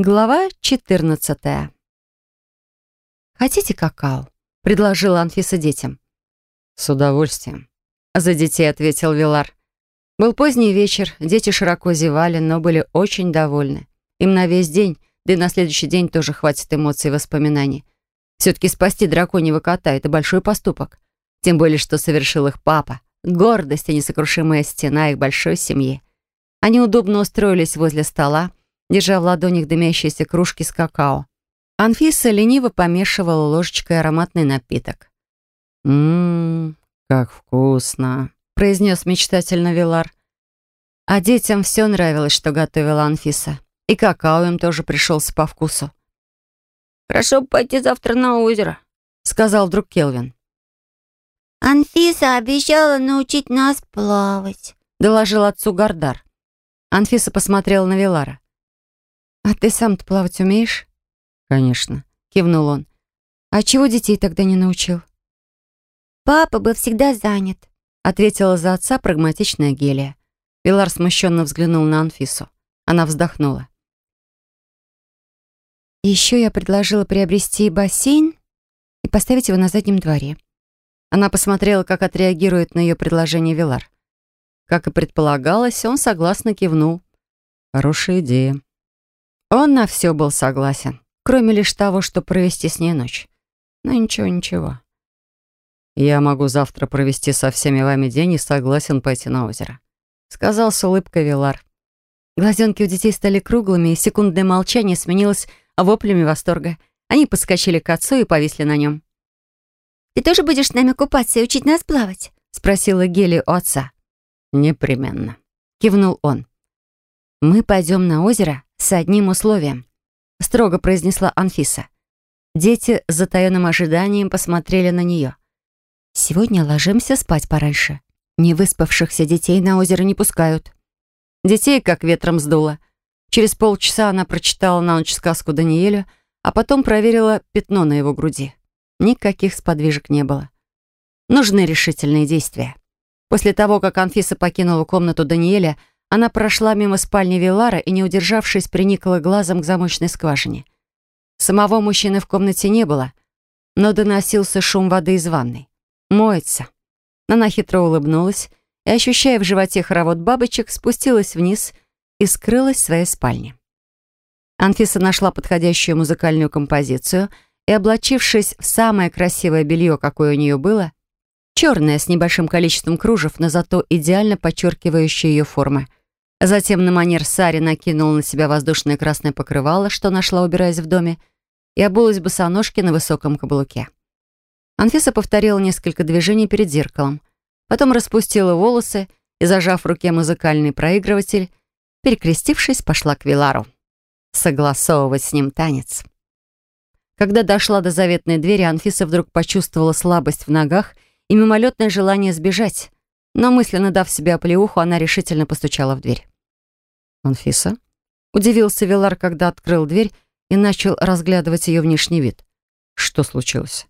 Глава 14. «Хотите какао?» — предложила Анфиса детям. «С удовольствием», — за детей ответил Вилар. Был поздний вечер, дети широко зевали, но были очень довольны. Им на весь день, да и на следующий день тоже хватит эмоций и воспоминаний. Все-таки спасти драконьего кота — это большой поступок. Тем более, что совершил их папа. Гордость и несокрушимая стена их большой семьи. Они удобно устроились возле стола, держа в ладонях дымящиеся кружки с какао. Анфиса лениво помешивала ложечкой ароматный напиток. «Ммм, как вкусно», — произнес мечтательно Вилар. А детям все нравилось, что готовила Анфиса. И какао им тоже пришелся по вкусу. «Хорошо пойти завтра на озеро», — сказал вдруг Келвин. «Анфиса обещала научить нас плавать», — доложил отцу Гардар. Анфиса посмотрела на Вилара. «А ты сам-то плавать умеешь?» «Конечно», — кивнул он. «А чего детей тогда не научил?» «Папа бы всегда занят», — ответила за отца прагматичная Гелия. Вилар смущенно взглянул на Анфису. Она вздохнула. «Еще я предложила приобрести бассейн и поставить его на заднем дворе». Она посмотрела, как отреагирует на ее предложение Вилар. Как и предполагалось, он согласно кивнул. «Хорошая идея», он на все был согласен, кроме лишь того, чтобы провести с ней ночь. Но ничего, ничего. «Я могу завтра провести со всеми вами день и согласен пойти на озеро», — сказал с улыбкой Вилар. Глазенки у детей стали круглыми, и секундное молчание сменилось воплями восторга. Они подскочили к отцу и повисли на нем. «Ты тоже будешь с нами купаться и учить нас плавать?» — спросила Гели у отца. «Непременно», — кивнул он. «Мы пойдем на озеро с одним условием», — строго произнесла Анфиса. Дети с затаённым ожиданием посмотрели на нее. «Сегодня ложимся спать пораньше. Невыспавшихся детей на озеро не пускают». Детей как ветром сдуло. Через полчаса она прочитала на ночь сказку Даниэлю, а потом проверила пятно на его груди. Никаких сподвижек не было. Нужны решительные действия. После того, как Анфиса покинула комнату Даниэля, она прошла мимо спальни Вилара и, не удержавшись, приникла глазом к замочной скважине. Самого мужчины в комнате не было, но доносился шум воды из ванной. Моется. Она хитро улыбнулась и, ощущая в животе хоровод бабочек, спустилась вниз и скрылась в своей спальне. Анфиса нашла подходящую музыкальную композицию и, облачившись в самое красивое белье, какое у нее было, черное с небольшим количеством кружев, но зато идеально подчеркивающее ее формы, Затем на манер Сари накинула на себя воздушное красное покрывало, что нашла, убираясь в доме, и обулась босоножки на высоком каблуке. Анфиса повторила несколько движений перед зеркалом, потом распустила волосы и, зажав в руке музыкальный проигрыватель, перекрестившись, пошла к Вилару. Согласовывать с ним танец. Когда дошла до заветной двери, Анфиса вдруг почувствовала слабость в ногах и мимолетное желание сбежать, но мысленно дав себе оплеуху, она решительно постучала в дверь. «Анфиса?» Удивился Вилар, когда открыл дверь и начал разглядывать ее внешний вид. «Что случилось?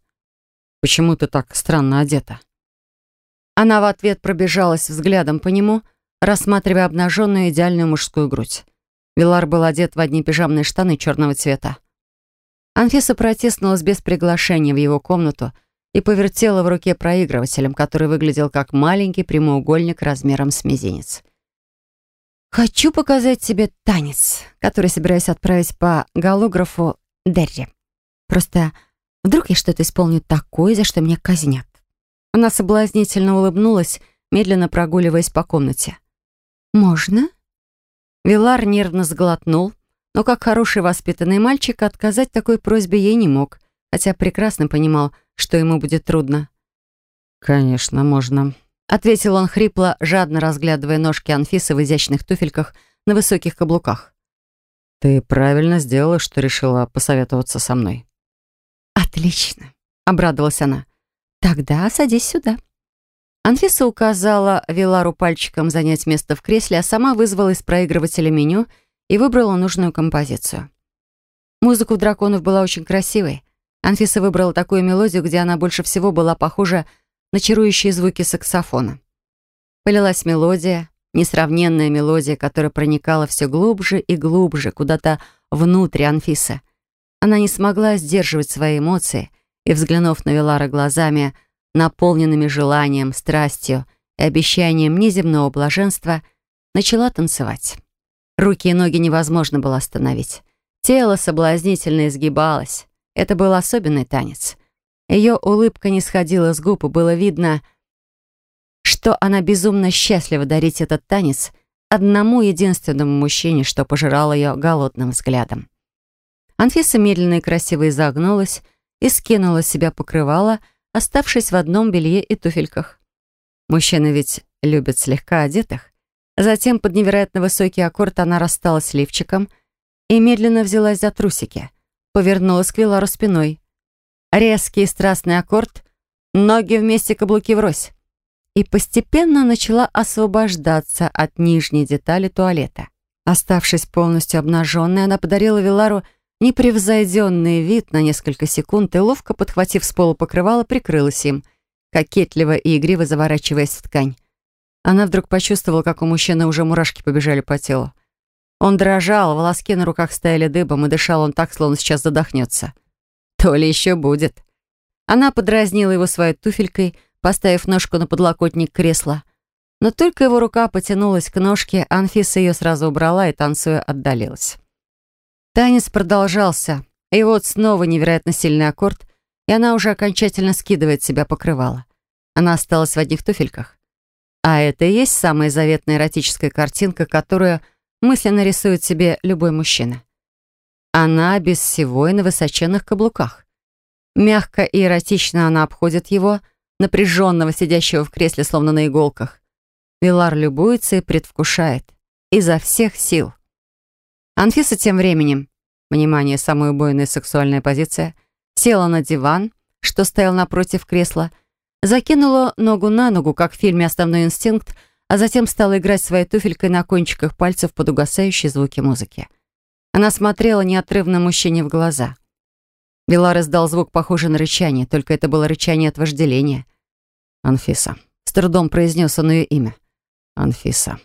Почему ты так странно одета?» Она в ответ пробежалась взглядом по нему, рассматривая обнаженную идеальную мужскую грудь. Вилар был одет в одни пижамные штаны черного цвета. Анфиса протиснулась без приглашения в его комнату и повертела в руке проигрывателем, который выглядел как маленький прямоугольник размером с мизинец. «Хочу показать тебе танец, который собираюсь отправить по голографу Дерри. Просто вдруг я что-то исполню такое, за что меня казнят». Она соблазнительно улыбнулась, медленно прогуливаясь по комнате. «Можно?» Вилар нервно сглотнул, но как хороший воспитанный мальчик отказать такой просьбе ей не мог, хотя прекрасно понимал, что ему будет трудно. «Конечно, можно», — ответил он хрипло, жадно разглядывая ножки Анфисы в изящных туфельках на высоких каблуках. «Ты правильно сделала, что решила посоветоваться со мной». «Отлично», — обрадовалась она. «Тогда садись сюда». Анфиса указала Вилару пальчиком занять место в кресле, а сама вызвала из проигрывателя меню и выбрала нужную композицию. Музыка у драконов была очень красивой, Анфиса выбрала такую мелодию, где она больше всего была похожа на чарующие звуки саксофона. Полилась мелодия, несравненная мелодия, которая проникала все глубже и глубже, куда-то внутрь Анфисы. Она не смогла сдерживать свои эмоции и, взглянув на Велара глазами, наполненными желанием, страстью и обещанием неземного блаженства, начала танцевать. Руки и ноги невозможно было остановить. Тело соблазнительно изгибалось. Это был особенный танец. Ее улыбка не сходила с губ, и было видно, что она безумно счастлива дарить этот танец одному единственному мужчине, что пожирал ее голодным взглядом. Анфиса медленно и красиво изогнулась и скинула с себя покрывало, оставшись в одном белье и туфельках. Мужчины ведь любят слегка одетых. Затем под невероятно высокий аккорд она рассталась с лифчиком и медленно взялась за трусики. Повернулась к Вилару спиной. Резкий страстный аккорд, ноги вместе, каблуки врозь. И постепенно начала освобождаться от нижней детали туалета. Оставшись полностью обнаженной, она подарила Вилару непревзойденный вид на несколько секунд и, ловко подхватив с пола покрывало, прикрылась им, кокетливо и игриво заворачиваясь в ткань. Она вдруг почувствовала, как у мужчины уже мурашки побежали по телу. Он дрожал, волоски на руках стояли дыбом, и дышал он так, словно сейчас задохнется. То ли еще будет. Она подразнила его своей туфелькой, поставив ножку на подлокотник кресла. Но только его рука потянулась к ножке, Анфиса ее сразу убрала и, танцуя, отдалилась. Танец продолжался, и вот снова невероятно сильный аккорд, и она уже окончательно скидывает себя покрывало. Она осталась в одних туфельках. А это и есть самая заветная эротическая картинка, которую мысленно рисует себе любой мужчина. Она без всего и на высоченных каблуках. Мягко и эротично она обходит его, напряженного, сидящего в кресле, словно на иголках. Вилар любуется и предвкушает. Изо всех сил. Анфиса тем временем, внимание, самая убойная сексуальная позиция, села на диван, что стоял напротив кресла, закинула ногу на ногу, как в фильме «Основной инстинкт», а затем стала играть своей туфелькой на кончиках пальцев под угасающие звуки музыки. Она смотрела неотрывно мужчине в глаза. Белар издал звук, похожий на рычание, только это было рычание от вожделения. «Анфиса». С трудом произнес он ее имя. «Анфиса».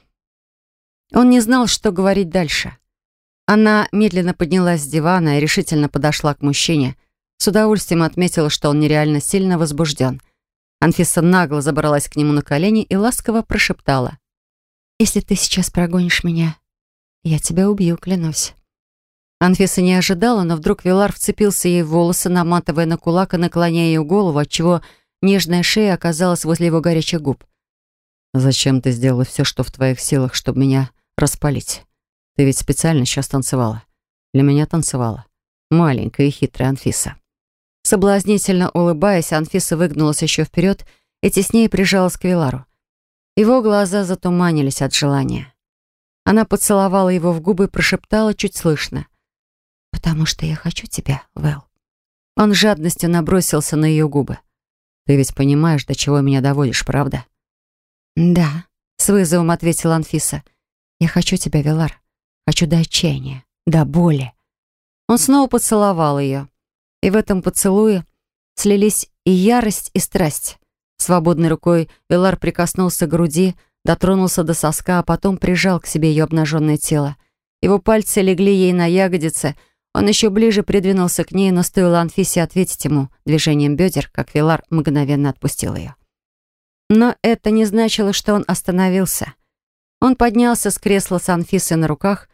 Он не знал, что говорить дальше. Она медленно поднялась с дивана и решительно подошла к мужчине. С удовольствием отметила, что он нереально сильно возбужден. Анфиса нагло забралась к нему на колени и ласково прошептала. «Если ты сейчас прогонишь меня, я тебя убью, клянусь». Анфиса не ожидала, но вдруг Вилар вцепился ей в волосы, наматывая на кулак и наклоняя ее голову, отчего нежная шея оказалась возле его горячих губ. «Зачем ты сделала все, что в твоих силах, чтобы меня распалить? Ты ведь специально сейчас танцевала. Для меня танцевала. Маленькая и хитрая Анфиса». Соблазнительно улыбаясь, Анфиса выгнулась еще вперед и теснее прижалась к Вилару. Его глаза затуманились от желания. Она поцеловала его в губы и прошептала чуть слышно потому что я хочу тебя, Вэл». Он жадностью набросился на ее губы. «Ты ведь понимаешь, до чего меня доводишь, правда?» «Да», — с вызовом ответила Анфиса. «Я хочу тебя, Велар. Хочу до отчаяния, до боли». Он снова поцеловал ее. И в этом поцелуе слились и ярость, и страсть. Свободной рукой Велар прикоснулся к груди, дотронулся до соска, а потом прижал к себе ее обнаженное тело. Его пальцы легли ей на ягодицы — он еще ближе придвинулся к ней, но стоило Анфисе ответить ему движением бедер, как Вилар мгновенно отпустил ее. Но это не значило, что он остановился. Он поднялся с кресла с Анфисой на руках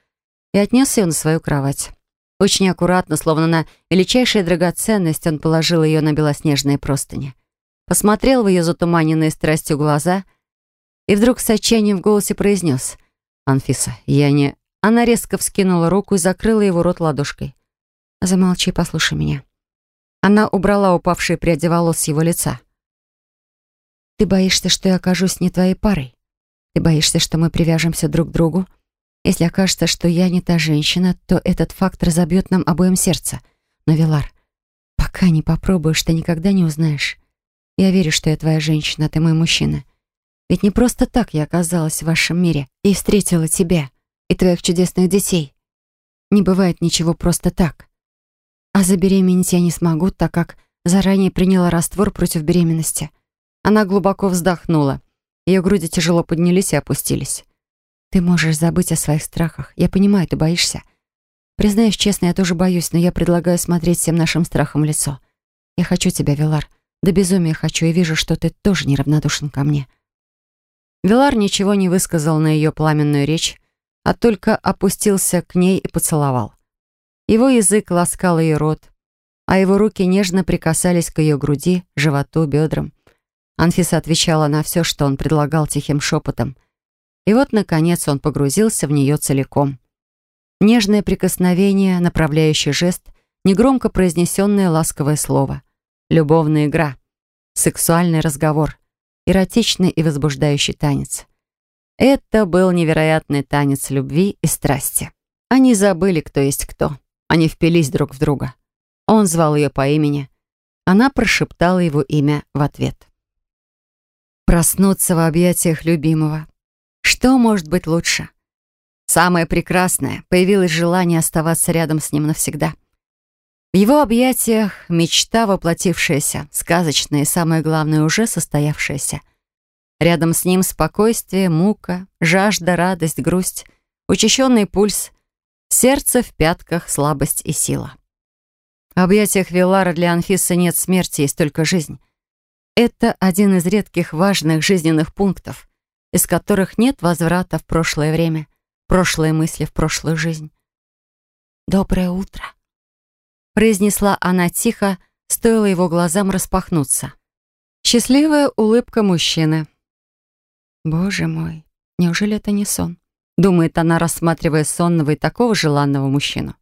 и отнес ее на свою кровать. Очень аккуратно, словно на величайшая драгоценность, он положил ее на белоснежные простыни. Посмотрел в ее затуманенные страстью глаза и вдруг с отчаянием в голосе произнес «Анфиса, я не...» Она резко вскинула руку и закрыла его рот ладошкой. «Замолчи, послушай меня». Она убрала упавшие пряди волос с его лица. «Ты боишься, что я окажусь не твоей парой? Ты боишься, что мы привяжемся друг к другу? Если окажется, что я не та женщина, то этот факт разобьет нам обоим сердце. Но, Вилар, пока не попробуешь, ты никогда не узнаешь. Я верю, что я твоя женщина, а ты мой мужчина. Ведь не просто так я оказалась в вашем мире и встретила тебя» и твоих чудесных детей. Не бывает ничего просто так. А забеременеть я не смогу, так как заранее приняла раствор против беременности. Она глубоко вздохнула. Ее груди тяжело поднялись и опустились. Ты можешь забыть о своих страхах. Я понимаю, ты боишься. Признаюсь честно, я тоже боюсь, но я предлагаю смотреть всем нашим страхом в лицо. Я хочу тебя, Вилар. Да безумия хочу и вижу, что ты тоже неравнодушен ко мне». Вилар ничего не высказал на ее пламенную речь, а только опустился к ней и поцеловал. Его язык ласкал ее рот, а его руки нежно прикасались к ее груди, животу, бедрам. Анфиса отвечала на все, что он предлагал тихим шепотом. И вот, наконец, он погрузился в нее целиком. Нежное прикосновение, направляющий жест, негромко произнесенное ласковое слово. Любовная игра, сексуальный разговор, эротичный и возбуждающий танец. Это был невероятный танец любви и страсти. Они забыли, кто есть кто. Они впились друг в друга. Он звал ее по имени. Она прошептала его имя в ответ. Проснуться в объятиях любимого. Что может быть лучше? Самое прекрасное — появилось желание оставаться рядом с ним навсегда. В его объятиях мечта, воплотившаяся, сказочная и, самое главное, уже состоявшаяся. Рядом с ним спокойствие, мука, жажда, радость, грусть, учащенный пульс, сердце в пятках, слабость и сила. В объятиях Вилара для Анфисы нет смерти, есть только жизнь. Это один из редких важных жизненных пунктов, из которых нет возврата в прошлое время, прошлые мысли в прошлую жизнь. «Доброе утро», — произнесла она тихо, стоило его глазам распахнуться. Счастливая улыбка мужчины. «Боже мой, неужели это не сон?» — думает она, рассматривая сонного и такого желанного мужчину.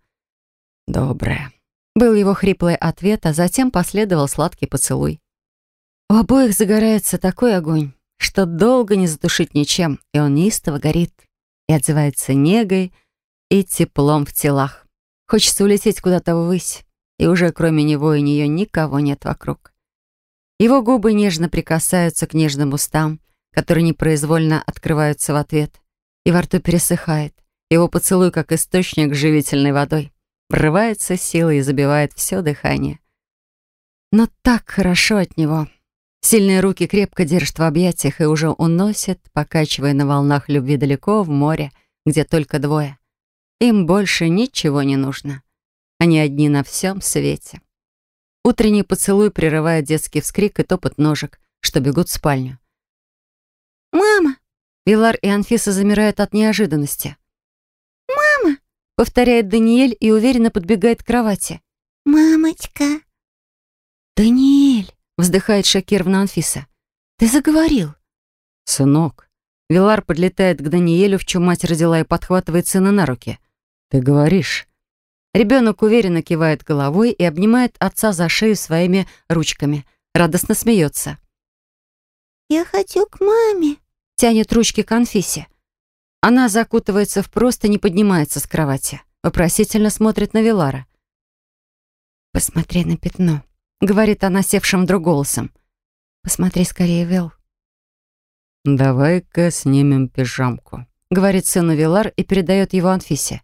«Доброе», — был его хриплый ответ, а затем последовал сладкий поцелуй. У обоих загорается такой огонь, что долго не затушить ничем, и он неистово горит и отзывается негой и теплом в телах. Хочется улететь куда-то ввысь, и уже кроме него и нее никого нет вокруг. Его губы нежно прикасаются к нежным устам, которые непроизвольно открываются в ответ, и во рту пересыхает. Его поцелуй, как источник живительной водой, врывается силой и забивает все дыхание. Но так хорошо от него — Сильные руки крепко держат в объятиях и уже уносят, покачивая на волнах любви далеко в море, где только двое. Им больше ничего не нужно. Они одни на всем свете. Утренний поцелуй прерывает детский вскрик и топот ножек, что бегут в спальню. «Мама!» Вилар и Анфиса замирают от неожиданности. «Мама!» — повторяет Даниэль и уверенно подбегает к кровати. «Мамочка!» «Даниэль!» Вздыхает шокированно Анфиса. «Ты заговорил!» «Сынок!» Вилар подлетает к Даниэлю, в чем мать родила, и подхватывает сына на руки. «Ты говоришь!» Ребенок уверенно кивает головой и обнимает отца за шею своими ручками. Радостно смеется. «Я хочу к маме!» Тянет ручки к Анфисе. Она закутывается в просто, не поднимается с кровати. Вопросительно смотрит на Вилара. «Посмотри на пятно», — говорит она севшим вдруг голосом. «Посмотри скорее, Вэл». «Давай-ка снимем пижамку», — говорит сыну Вилар и передает его Анфисе.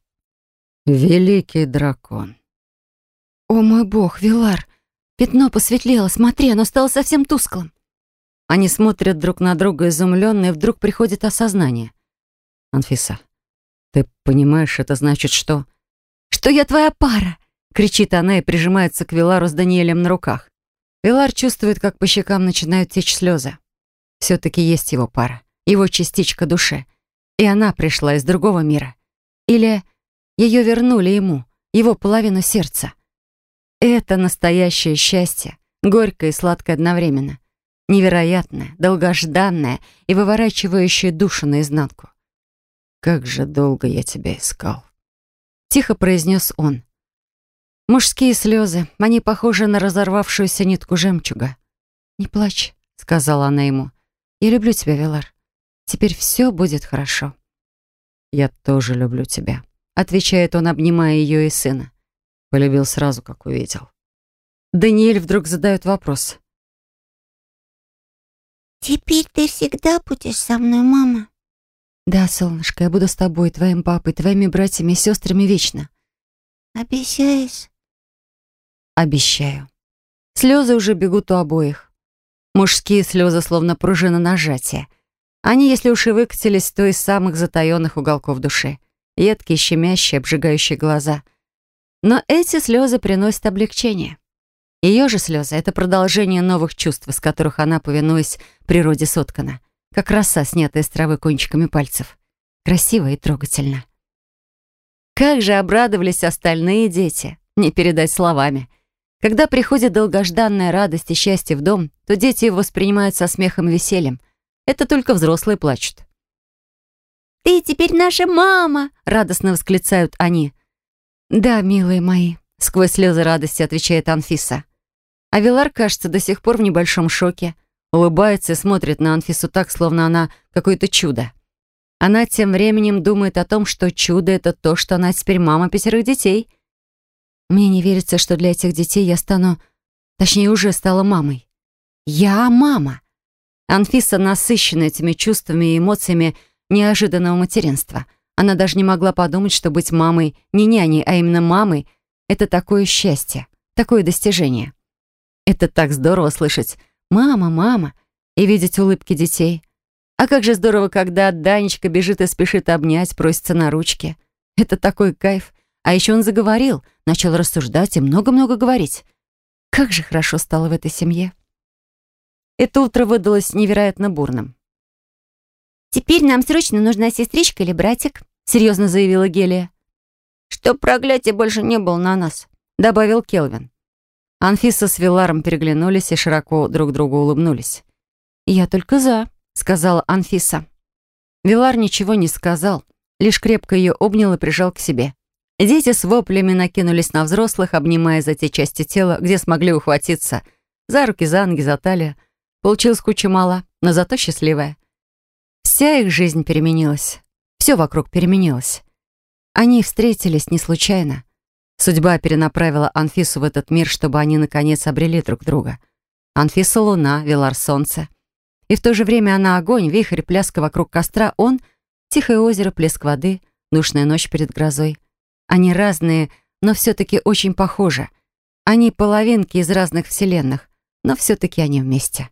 «Великий дракон». «О мой бог, Вилар! Пятно посветлело, смотри, оно стало совсем тусклым». Они смотрят друг на друга изумленно, и вдруг приходит осознание. «Анфиса, ты понимаешь, это значит, что...» «Что я твоя пара!» Кричит она и прижимается к Вилару с Даниэлем на руках. Вилар чувствует, как по щекам начинают течь слезы. Все-таки есть его пара, его частичка души. И она пришла из другого мира. Или ее вернули ему, его половину сердца. Это настоящее счастье, горькое и сладкое одновременно. Невероятное, долгожданное и выворачивающее душу наизнанку. «Как же долго я тебя искал!» Тихо произнес он. Мужские слезы, они похожи на разорвавшуюся нитку жемчуга. «Не плачь», — сказала она ему. «Я люблю тебя, Вилар. Теперь все будет хорошо». «Я тоже люблю тебя», — отвечает он, обнимая ее и сына. Полюбил сразу, как увидел. Даниэль вдруг задает вопрос. «Теперь ты всегда будешь со мной, мама?» «Да, солнышко, я буду с тобой, твоим папой, твоими братьями и сестрами вечно». «Обещаешь?» Обещаю. Слезы уже бегут у обоих. Мужские слезы словно пружина нажатия. Они, если уж и выкатились, то из самых затаенных уголков души. Едкие, щемящие, обжигающие глаза. Но эти слезы приносят облегчение. Ее же слезы — это продолжение новых чувств, из которых она, повинуясь природе, соткана, как роса, снятая с травы кончиками пальцев. Красиво и трогательно. Как же обрадовались остальные дети, не передать словами. Когда приходит долгожданная радость и счастье в дом, то дети его воспринимают со смехом и весельем. Это только взрослые плачут. «Ты теперь наша мама!» — радостно восклицают они. «Да, милые мои», — сквозь слезы радости отвечает Анфиса. А Вилар, кажется, до сих пор в небольшом шоке. Улыбается и смотрит на Анфису так, словно она какое-то чудо. Она тем временем думает о том, что чудо — это то, что она теперь мама пятерых детей. Мне не верится, что для этих детей я стану... Точнее, уже стала мамой. Я мама. Анфиса насыщена этими чувствами и эмоциями неожиданного материнства. Она даже не могла подумать, что быть мамой не няней, а именно мамой — это такое счастье, такое достижение. Это так здорово слышать «мама, мама» и видеть улыбки детей. А как же здорово, когда Данечка бежит и спешит обнять, просится на ручки. Это такой кайф. А еще он заговорил, начал рассуждать и много-много говорить. Как же хорошо стало в этой семье. Это утро выдалось невероятно бурным. «Теперь нам срочно нужна сестричка или братик», — серьезно заявила Гелия. «Чтоб проклятие больше не было на нас», — добавил Келвин. Анфиса с Виларом переглянулись и широко друг другу улыбнулись. «Я только за», — сказала Анфиса. Вилар ничего не сказал, лишь крепко ее обнял и прижал к себе. Дети с воплями накинулись на взрослых, обнимая за те части тела, где смогли ухватиться. За руки, за ноги, за талию. Получилось куча мало, но зато счастливая. Вся их жизнь переменилась. Все вокруг переменилось. Они встретились не случайно. Судьба перенаправила Анфису в этот мир, чтобы они, наконец, обрели друг друга. Анфиса — луна, Вилар — солнце. И в то же время она — огонь, вихрь, пляска вокруг костра, он — тихое озеро, плеск воды, душная ночь перед грозой. Они разные, но все-таки очень похожи. Они половинки из разных вселенных, но все-таки они вместе.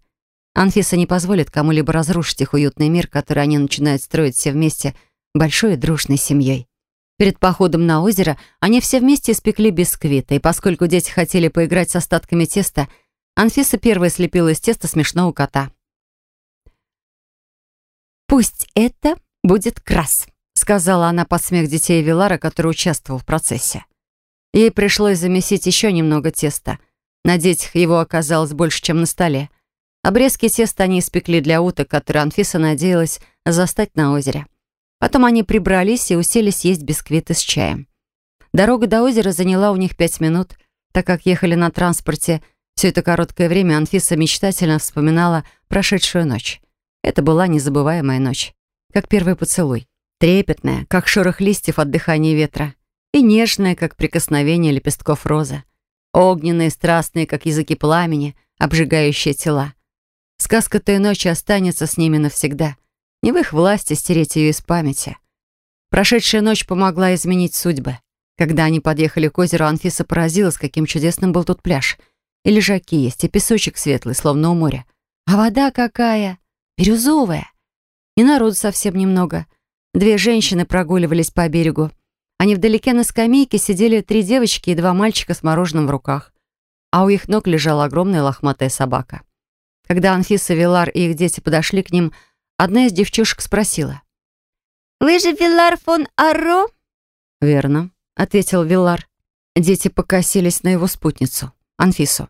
Анфиса не позволит кому-либо разрушить их уютный мир, который они начинают строить все вместе большой и дружной семьей. Перед походом на озеро они все вместе испекли бисквиты, и поскольку дети хотели поиграть с остатками теста, Анфиса первая слепила из теста смешного кота. «Пусть это будет крас», — сказала она под смех детей Вилара, который участвовал в процессе. Ей пришлось замесить еще немного теста. На детях его оказалось больше, чем на столе. Обрезки теста они испекли для уток, которые Анфиса надеялась застать на озере. Потом они прибрались и уселись есть бисквиты с чаем. Дорога до озера заняла у них пять минут, так как ехали на транспорте. Все это короткое время Анфиса мечтательно вспоминала прошедшую ночь. Это была незабываемая ночь, как первый поцелуй. Трепетная, как шорох листьев от дыхания ветра. И нежная, как прикосновение лепестков розы. Огненные, страстные, как языки пламени, обжигающие тела. Сказка той ночи останется с ними навсегда. Не в их власти стереть ее из памяти. Прошедшая ночь помогла изменить судьбы. Когда они подъехали к озеру, Анфиса поразилась, каким чудесным был тут пляж. И лежаки есть, и песочек светлый, словно у моря. А вода какая! Бирюзовая! И народу совсем немного. Две женщины прогуливались по берегу. Они вдалеке на скамейке сидели три девочки и два мальчика с мороженым в руках. А у их ног лежала огромная лохматая собака. Когда Анфиса, Вилар и их дети подошли к ним, Одна из девчушек спросила. «Вы же Вилар фон Арро?» «Верно», — ответил Вилар. Дети покосились на его спутницу, Анфису.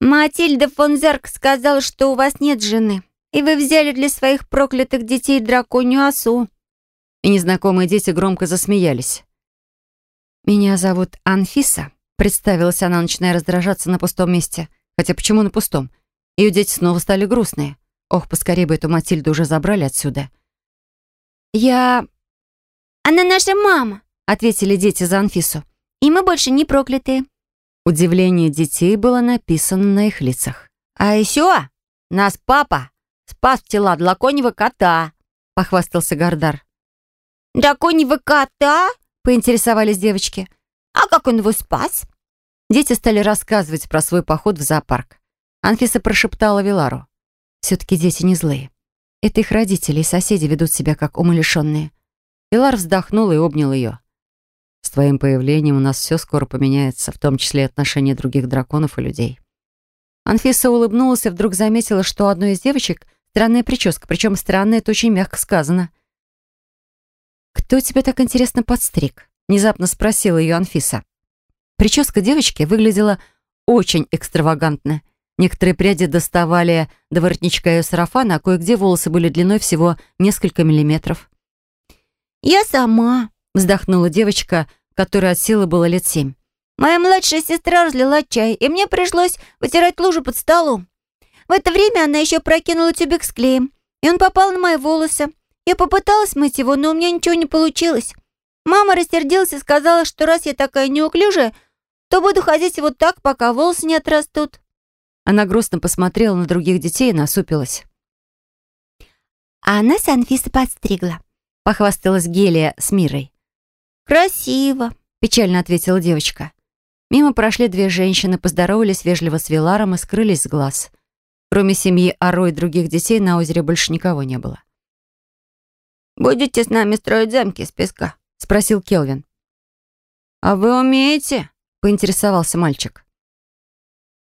«Матильда фон Зерк сказала, что у вас нет жены, и вы взяли для своих проклятых детей драконью осу». И незнакомые дети громко засмеялись. «Меня зовут Анфиса», — представилась она, начиная раздражаться на пустом месте. Хотя почему на пустом? Ее дети снова стали грустные. Ох, поскорее бы эту Матильду уже забрали отсюда. «Я...» «Она наша мама», — ответили дети за Анфису. «И мы больше не проклятые». Удивление детей было написано на их лицах. «А еще нас папа спас тела драконьего кота», — похвастался Гардар. «Драконьего кота?» — поинтересовались девочки. «А как он его спас?» Дети стали рассказывать про свой поход в зоопарк. Анфиса прошептала Вилару. Все-таки дети не злые. Это их родители и соседи ведут себя как умалишенные. Пилар вздохнул и обнял ее. С твоим появлением у нас все скоро поменяется, в том числе отношения других драконов и людей. Анфиса улыбнулась и вдруг заметила, что у одной из девочек странная прическа, причем странная, это очень мягко сказано. «Кто тебя так интересно подстриг?» — внезапно спросила ее Анфиса. Прическа девочки выглядела очень экстравагантно. Некоторые пряди доставали до воротничка ее сарафана, а кое-где волосы были длиной всего несколько миллиметров. «Я сама», — вздохнула девочка, которой от силы было лет семь. «Моя младшая сестра разлила чай, и мне пришлось вытирать лужу под столом. В это время она еще прокинула тюбик с клеем, и он попал на мои волосы. Я попыталась мыть его, но у меня ничего не получилось. Мама рассердилась и сказала, что раз я такая неуклюжая, то буду ходить вот так, пока волосы не отрастут». Она грустно посмотрела на других детей и насупилась. «А нас Анфиса подстригла», — похвасталась Гелия с Мирой. «Красиво», — печально ответила девочка. Мимо прошли две женщины, поздоровались вежливо с Виларом и скрылись с глаз. Кроме семьи Аро и других детей на озере больше никого не было. «Будете с нами строить замки из песка?» — спросил Келвин. «А вы умеете?» — поинтересовался мальчик.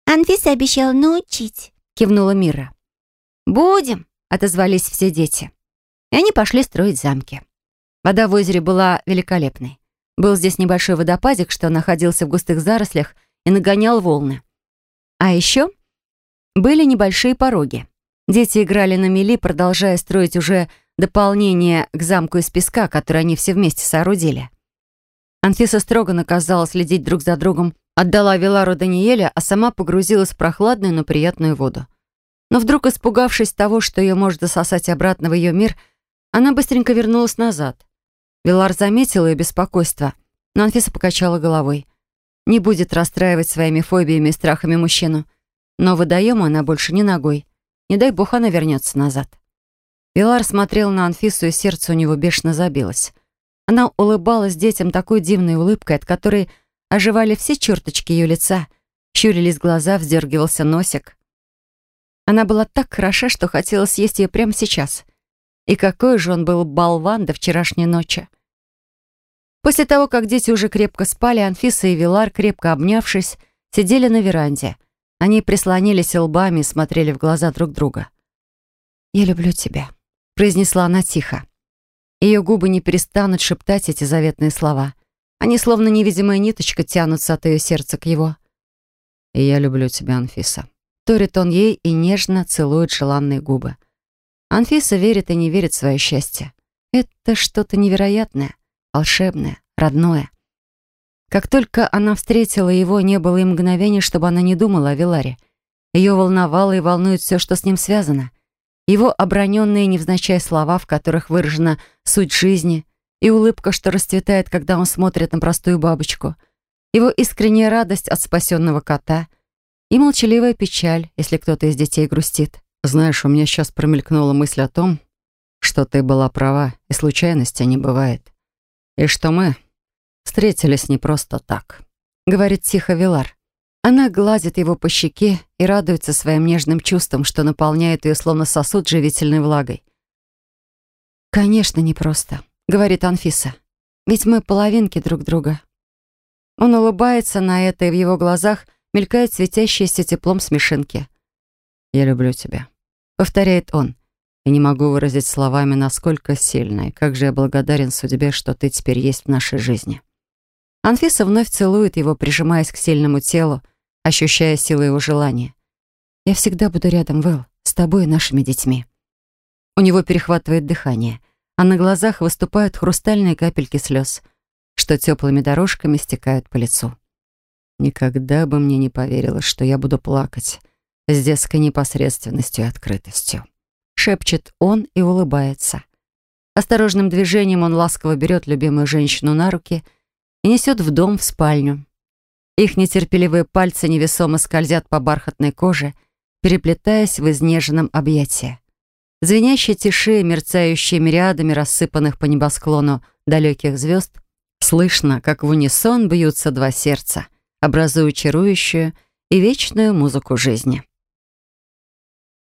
«Анфиса обещала научить», — кивнула Мира. «Будем», — отозвались все дети. И они пошли строить замки. Вода в озере была великолепной. Был здесь небольшой водопадик, что находился в густых зарослях и нагонял волны. А еще были небольшие пороги. Дети играли на мели, продолжая строить уже дополнение к замку из песка, который они все вместе соорудили. Анфиса строго наказала следить друг за другом, отдала Вилару Даниэля, а сама погрузилась в прохладную, но приятную воду. Но вдруг, испугавшись того, что ее может засосать обратно в ее мир, она быстренько вернулась назад. Вилар заметил ее беспокойство, но Анфиса покачала головой. Не будет расстраивать своими фобиями и страхами мужчину. Но водоему она больше не ногой. Не дай бог она вернется назад. Вилар смотрел на Анфису, и сердце у него бешено забилось. Она улыбалась детям такой дивной улыбкой, от которой оживали все черточки ее лица, щурились глаза, вздергивался носик. Она была так хороша, что хотела съесть ее прямо сейчас. И какой же он был болван до вчерашней ночи. После того, как дети уже крепко спали, Анфиса и Вилар, крепко обнявшись, сидели на веранде. Они прислонились лбами и смотрели в глаза друг друга. «Я люблю тебя», произнесла она тихо. Ее губы не перестанут шептать эти заветные слова. Они словно невидимая ниточка тянутся от ее сердца к его. «И я люблю тебя, Анфиса». Торит он ей и нежно целует желанные губы. Анфиса верит и не верит в свое счастье. Это что-то невероятное, волшебное, родное. Как только она встретила его, не было и мгновения, чтобы она не думала о Виларе. Ее волновало и волнует все, что с ним связано — его оброненные невзначай слова, в которых выражена суть жизни, и улыбка, что расцветает, когда он смотрит на простую бабочку, его искренняя радость от спасенного кота и молчаливая печаль, если кто-то из детей грустит. «Знаешь, у меня сейчас промелькнула мысль о том, что ты была права, и случайности не бывает, и что мы встретились не просто так», — говорит тихо Вилар. Она гладит его по щеке и радуется своим нежным чувствам, что наполняет ее словно сосуд живительной влагой. «Конечно, непросто», — говорит Анфиса. «Ведь мы половинки друг друга». Он улыбается на это, и в его глазах мелькает светящиеся теплом смешинки. «Я люблю тебя», — повторяет он. «И не могу выразить словами, насколько сильно и как же я благодарен судьбе, что ты теперь есть в нашей жизни». Анфиса вновь целует его, прижимаясь к сильному телу, ощущая силу его желания. «Я всегда буду рядом, Вэл, с тобой и нашими детьми». У него перехватывает дыхание, а на глазах выступают хрустальные капельки слез, что теплыми дорожками стекают по лицу. Никогда бы мне не поверила, что я буду плакать с детской непосредственностью и открытостью. Шепчет он и улыбается. Осторожным движением он ласково берет любимую женщину на руки и несет в дом, в спальню. Их нетерпеливые пальцы невесомо скользят по бархатной коже, переплетаясь в изнеженном объятии. В звенящей тиши, мерцающей мириадами рассыпанных по небосклону далеких звезд, слышно, как в унисон бьются два сердца, образуя чарующую и вечную музыку жизни.